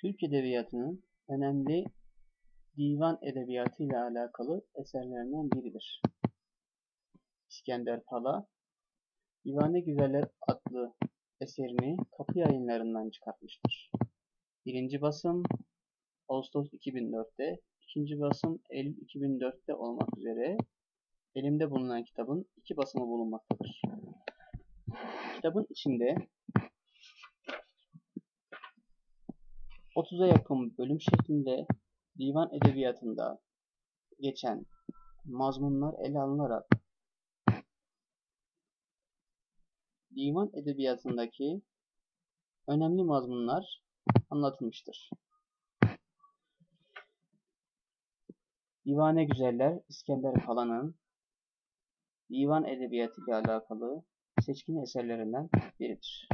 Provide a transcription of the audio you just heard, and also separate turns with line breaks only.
Türk Edebiyatı'nın önemli divan edebiyatı ile alakalı eserlerinden biridir. İskender Pala, Divane Güzeller adlı eserini Kapı Yayınları'ndan çıkartmıştır. Birinci basım Ağustos 2004'te, ikinci basım Eylül 2004'te olmak üzere elimde bulunan kitabın iki basımı bulunmaktadır. Kitabın içinde 30'a yakın bölüm şeklinde divan edebiyatında geçen mazmunlar ele alınarak divan edebiyatındaki önemli mazmunlar anlatılmıştır. Divane Güzeller İskender Pala'nın divan edebiyatı ile alakalı seçkin eserlerinden biridir.